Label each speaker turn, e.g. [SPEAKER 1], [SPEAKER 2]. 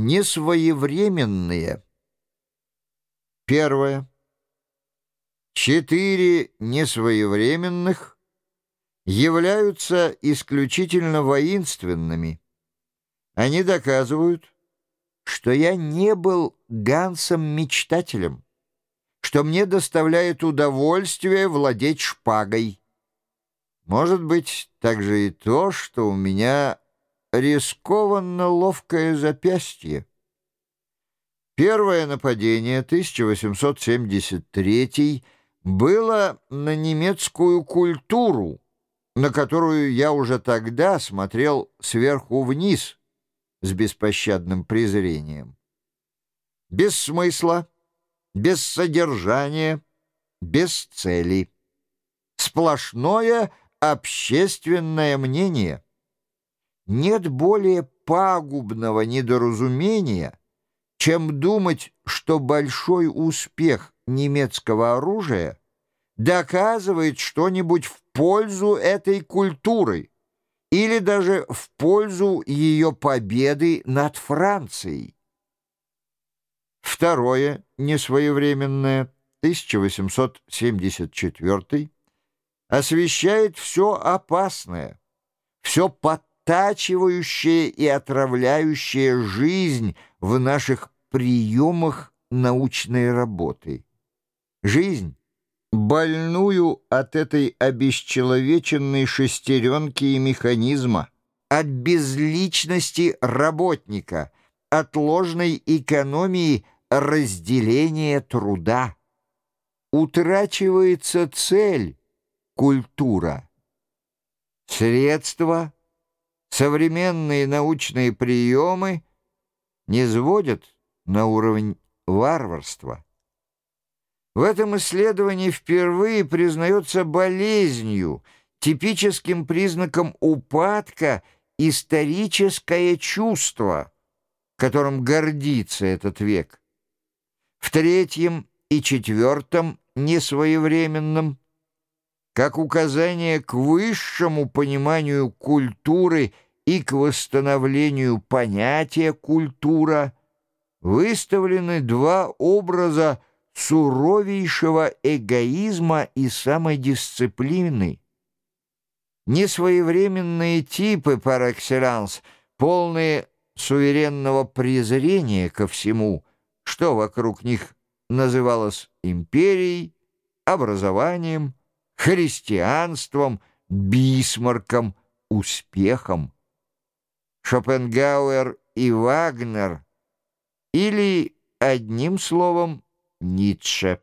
[SPEAKER 1] Несвоевременные. Первое. Четыре несвоевременных являются исключительно воинственными. Они доказывают, что я не был Гансом-мечтателем, что мне доставляет удовольствие владеть шпагой. Может быть, также и то, что у меня рискованно ловкое запястье. Первое нападение 1873 было на немецкую культуру, на которую я уже тогда смотрел сверху вниз с беспощадным презрением. Без смысла, без содержания, без цели. Сплошное общественное мнение — нет более пагубного недоразумения, чем думать, что большой успех немецкого оружия доказывает что-нибудь в пользу этой культуры или даже в пользу ее победы над Францией. Второе, несвоевременное, 1874 освещает все опасное, все потом, оттачивающее и отравляющее жизнь в наших приемах научной работы. Жизнь, больную от этой обесчеловеченной шестеренки и механизма, от безличности работника, от ложной экономии разделения труда. Утрачивается цель — культура. Средства — современные научные приемы не сводят на уровень варварства. В этом исследовании впервые признается болезнью, типическим признаком упадка историческое чувство, которым гордится этот век. В третьем и четвертом несвоевременном как указание к высшему пониманию культуры и к восстановлению понятия «культура», выставлены два образа суровейшего эгоизма и самодисциплины. Несвоевременные типы par полные суверенного презрения ко всему, что вокруг них называлось империей, образованием, христианством, Бисмарком, успехом. Шопенгауэр и Вагнер или, одним словом, Ницше.